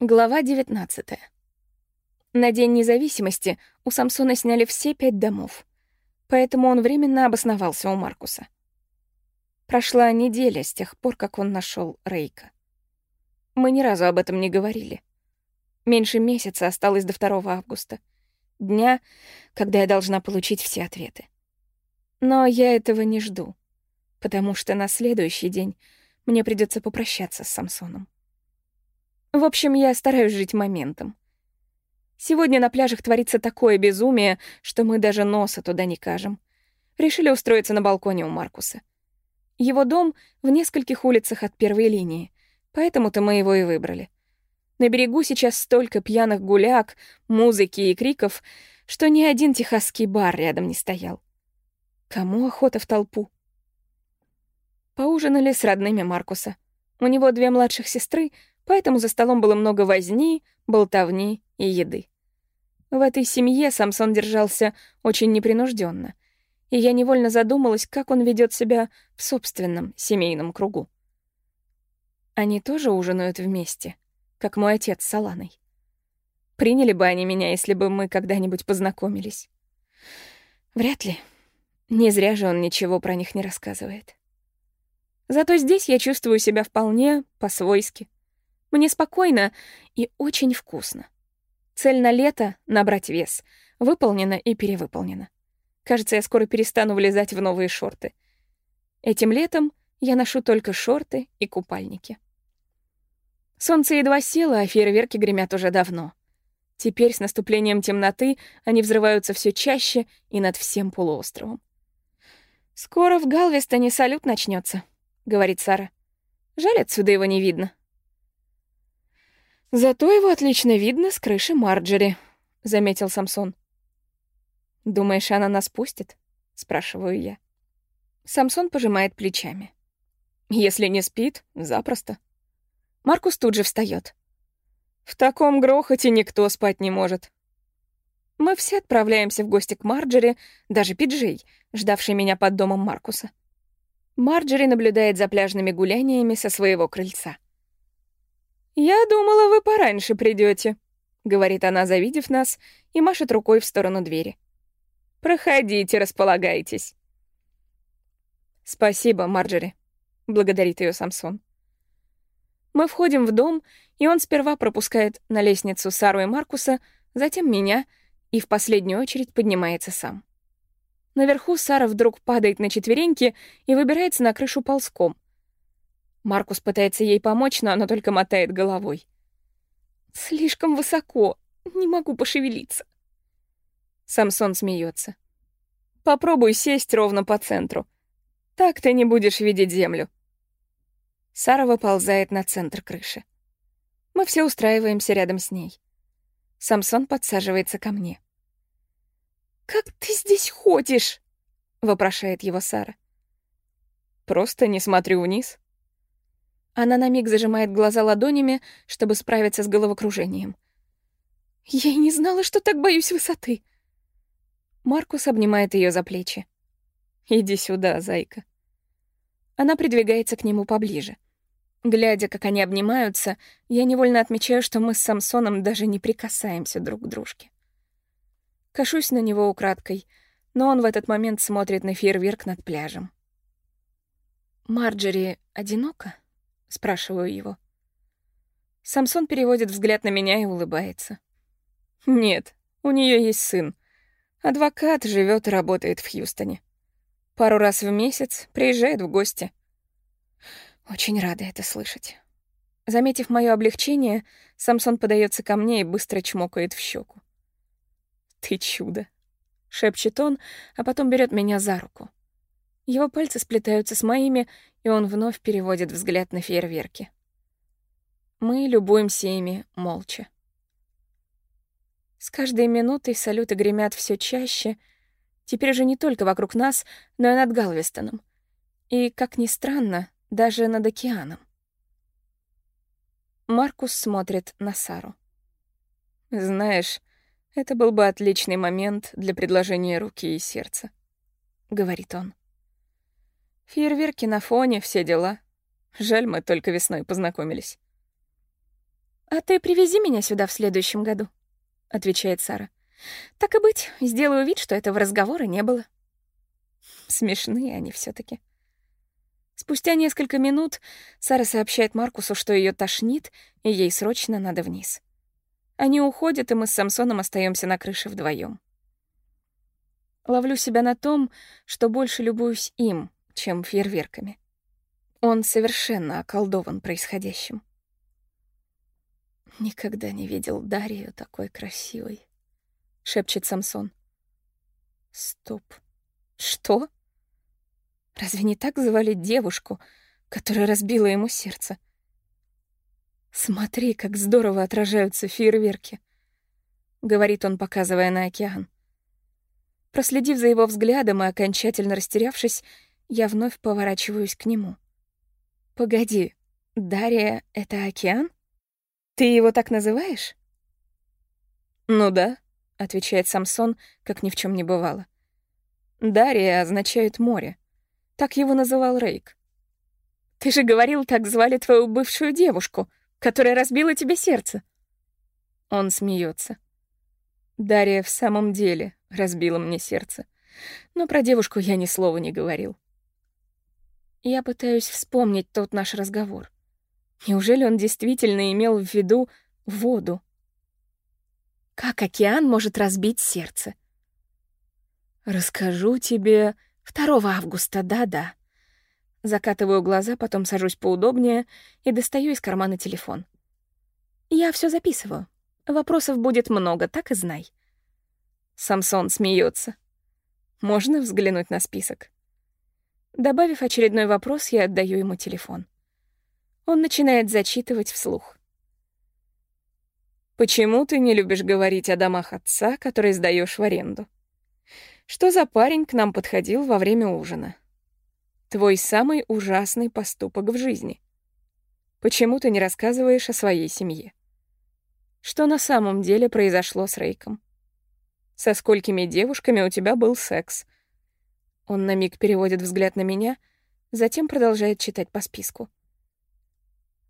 Глава 19. На День независимости у Самсона сняли все пять домов, поэтому он временно обосновался у Маркуса. Прошла неделя с тех пор, как он нашел Рейка. Мы ни разу об этом не говорили. Меньше месяца осталось до 2 августа, дня, когда я должна получить все ответы. Но я этого не жду, потому что на следующий день мне придется попрощаться с Самсоном. В общем, я стараюсь жить моментом. Сегодня на пляжах творится такое безумие, что мы даже носа туда не кажем. Решили устроиться на балконе у Маркуса. Его дом в нескольких улицах от первой линии, поэтому-то мы его и выбрали. На берегу сейчас столько пьяных гуляк, музыки и криков, что ни один техасский бар рядом не стоял. Кому охота в толпу? Поужинали с родными Маркуса. У него две младших сестры, поэтому за столом было много возни, болтовни и еды. В этой семье Самсон держался очень непринужденно, и я невольно задумалась, как он ведет себя в собственном семейном кругу. Они тоже ужинают вместе, как мой отец с Аланой. Приняли бы они меня, если бы мы когда-нибудь познакомились. Вряд ли. Не зря же он ничего про них не рассказывает. Зато здесь я чувствую себя вполне по-свойски. Мне спокойно и очень вкусно. Цель на лето — набрать вес. Выполнена и перевыполнена. Кажется, я скоро перестану влезать в новые шорты. Этим летом я ношу только шорты и купальники. Солнце едва село, а фейерверки гремят уже давно. Теперь с наступлением темноты они взрываются все чаще и над всем полуостровом. «Скоро в Галвестоне салют начнется, говорит Сара. «Жаль, отсюда его не видно». «Зато его отлично видно с крыши Марджери», — заметил Самсон. «Думаешь, она нас пустит?» — спрашиваю я. Самсон пожимает плечами. «Если не спит, запросто». Маркус тут же встает. «В таком грохоте никто спать не может». Мы все отправляемся в гости к Марджери, даже Пиджей, ждавший меня под домом Маркуса. Марджери наблюдает за пляжными гуляниями со своего крыльца. «Я думала, вы пораньше придете, говорит она, завидев нас, и машет рукой в сторону двери. «Проходите, располагайтесь». «Спасибо, Марджери», — благодарит ее Самсон. Мы входим в дом, и он сперва пропускает на лестницу Сару и Маркуса, затем меня, и в последнюю очередь поднимается сам. Наверху Сара вдруг падает на четвереньки и выбирается на крышу ползком. Маркус пытается ей помочь, но она только мотает головой. «Слишком высоко. Не могу пошевелиться». Самсон смеется. «Попробуй сесть ровно по центру. Так ты не будешь видеть землю». Сара выползает на центр крыши. Мы все устраиваемся рядом с ней. Самсон подсаживается ко мне. «Как ты здесь ходишь?» — вопрошает его Сара. «Просто не смотрю вниз», она на миг зажимает глаза ладонями, чтобы справиться с головокружением. «Я и не знала, что так боюсь высоты». Маркус обнимает ее за плечи. «Иди сюда, зайка». Она придвигается к нему поближе. Глядя, как они обнимаются, я невольно отмечаю, что мы с Самсоном даже не прикасаемся друг к дружке. Кашусь на него украдкой, но он в этот момент смотрит на фейерверк над пляжем. «Марджери одинока?» — спрашиваю его. Самсон переводит взгляд на меня и улыбается. «Нет, у нее есть сын. Адвокат живет и работает в Хьюстоне. Пару раз в месяц приезжает в гости. Очень рада это слышать. Заметив мое облегчение, Самсон подается ко мне и быстро чмокает в щеку. «Ты чудо!» — шепчет он, а потом берет меня за руку. Его пальцы сплетаются с моими, и он вновь переводит взгляд на фейерверки. Мы любуемся ими молча. С каждой минутой салюты гремят все чаще, теперь уже не только вокруг нас, но и над Галвестоном. И, как ни странно, даже над океаном. Маркус смотрит на Сару. «Знаешь, это был бы отличный момент для предложения руки и сердца», — говорит он. Фейерверки на фоне, все дела. Жаль, мы только весной познакомились. «А ты привези меня сюда в следующем году», — отвечает Сара. «Так и быть, сделаю вид, что этого разговора не было». Смешные они все таки Спустя несколько минут Сара сообщает Маркусу, что ее тошнит, и ей срочно надо вниз. Они уходят, и мы с Самсоном остаемся на крыше вдвоем. Ловлю себя на том, что больше любуюсь им, чем фейерверками. Он совершенно околдован происходящим. «Никогда не видел Дарью такой красивой», — шепчет Самсон. «Стоп. Что? Разве не так звали девушку, которая разбила ему сердце? Смотри, как здорово отражаются фейерверки», — говорит он, показывая на океан. Проследив за его взглядом и окончательно растерявшись, я вновь поворачиваюсь к нему. «Погоди, Дарья — это океан? Ты его так называешь?» «Ну да», — отвечает Самсон, как ни в чем не бывало. «Дарья означает море. Так его называл Рейк. Ты же говорил, так звали твою бывшую девушку, которая разбила тебе сердце». Он смеется. Дарья в самом деле разбила мне сердце. Но про девушку я ни слова не говорил. Я пытаюсь вспомнить тот наш разговор. Неужели он действительно имел в виду воду? Как океан может разбить сердце? Расскажу тебе 2 августа, да-да. Закатываю глаза, потом сажусь поудобнее и достаю из кармана телефон. Я все записываю. Вопросов будет много, так и знай. Самсон смеется. Можно взглянуть на список? Добавив очередной вопрос, я отдаю ему телефон. Он начинает зачитывать вслух. «Почему ты не любишь говорить о домах отца, которые сдаешь в аренду? Что за парень к нам подходил во время ужина? Твой самый ужасный поступок в жизни. Почему ты не рассказываешь о своей семье? Что на самом деле произошло с Рейком? Со сколькими девушками у тебя был секс? Он на миг переводит взгляд на меня, затем продолжает читать по списку.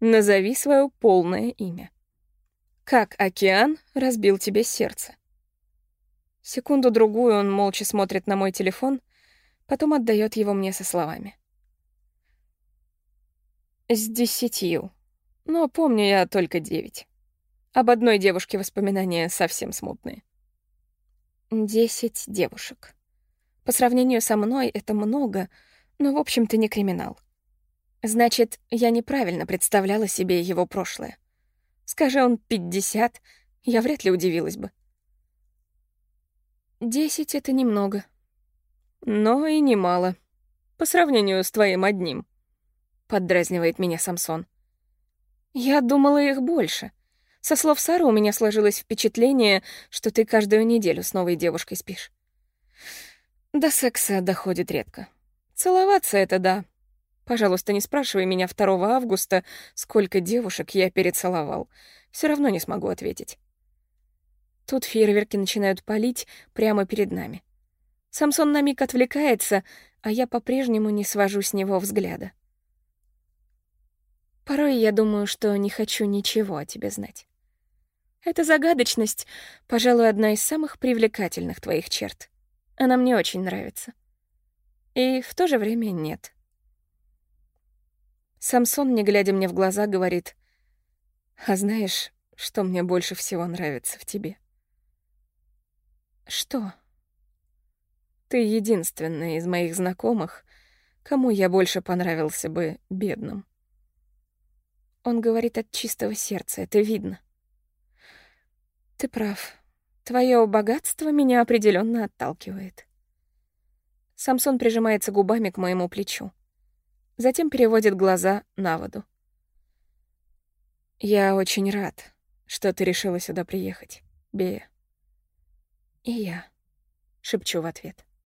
Назови свое полное имя. Как океан разбил тебе сердце? Секунду-другую он молча смотрит на мой телефон, потом отдает его мне со словами. С десятью. Но помню я только девять. Об одной девушке воспоминания совсем смутные. Десять девушек. По сравнению со мной это много, но, в общем-то, не криминал. Значит, я неправильно представляла себе его прошлое. Скажи он пятьдесят, я вряд ли удивилась бы. Десять — это немного. Но и немало. По сравнению с твоим одним. Поддразнивает меня Самсон. Я думала их больше. Со слов Сары у меня сложилось впечатление, что ты каждую неделю с новой девушкой спишь. До секса доходит редко. Целоваться — это да. Пожалуйста, не спрашивай меня 2 августа, сколько девушек я перецеловал. Все равно не смогу ответить. Тут фейерверки начинают палить прямо перед нами. Самсон на миг отвлекается, а я по-прежнему не свожу с него взгляда. Порой я думаю, что не хочу ничего о тебе знать. Эта загадочность, пожалуй, одна из самых привлекательных твоих черт. Она мне очень нравится. И в то же время нет. Самсон, не глядя мне в глаза, говорит, «А знаешь, что мне больше всего нравится в тебе?» «Что?» «Ты единственная из моих знакомых, кому я больше понравился бы бедным». Он говорит от чистого сердца, это видно. Ты прав. Твое богатство меня определенно отталкивает. Самсон прижимается губами к моему плечу. Затем переводит глаза на воду. Я очень рад, что ты решила сюда приехать, Бея. И я, шепчу в ответ.